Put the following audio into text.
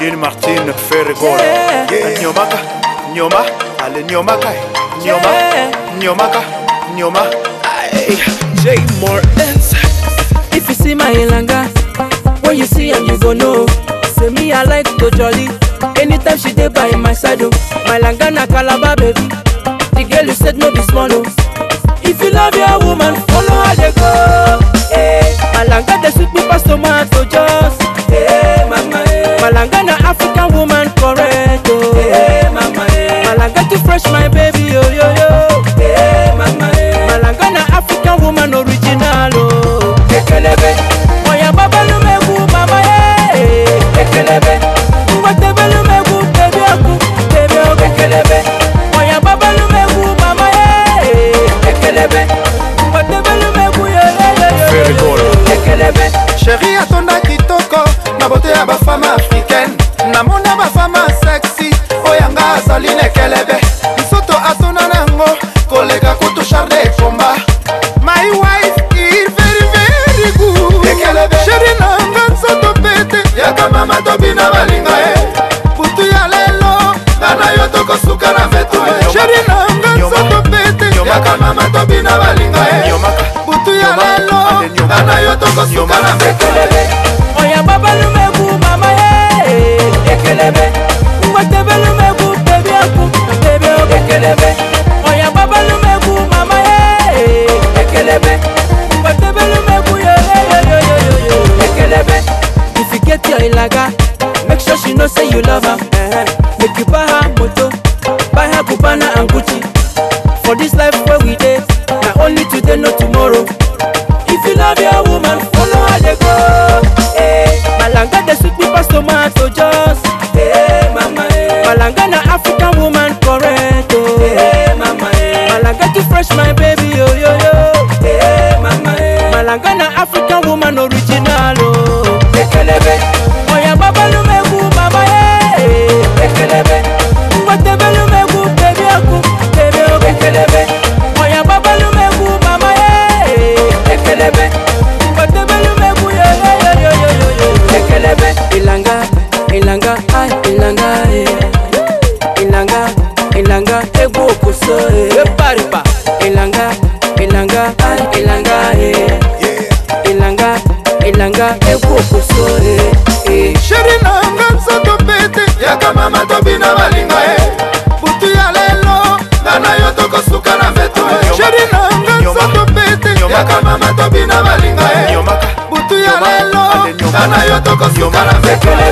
Jean Martin Ferregola yeah. Nyomaka, Nyoma, Ale Nyomaka Nyoma, Nyomaka, Nyoma J Martins If you see my Ilanga When you see am you go know Say me I like to jolly Anytime she dey by my side oh My Ilanga na Calabar baby The girl you said no be small oh If you love your woman follow her dey go hey. Eh, my Ilanga dey sweet me pass tomato joy sheri atonda kitoko na boto ya bafame africaine namona bafame sexy oyanga azali nekelebe bisoto asona nango koleka kutu charde ekomba my wife is very very good ekelebe sheri nanga nzoto pete yaka mama tobi lelo tokosuka na ekelebe oya babalumeku mama ye ekelebe ngwatebelumeku tebieku tebiok ekelebe oya babalumeku mama ye ekelebe ngwatebelumeku yoyoyoyoyo ekelebe if you get your ilaga make sure she know say you love am make you buy her moto buy her cubana and gucci for this life wey we dey na only today no tomorrow africa woman original oh. oya babalumeku baba ye ngotebelumeku bebioku bebioku oya babalumeku baba ye ngotebelumeku yoyoyoyoyoyo elanga elanga ai elanga ye eh. nanga ekokosore sheri e. nanga nzoto pete yaka mama tobina balinga e butu ya lelo nga na yo tokosuka na veto sheri nanga nzoto pete yaka mama tobina balinga e butu ya lelo nga na yo tokosuka na veto e.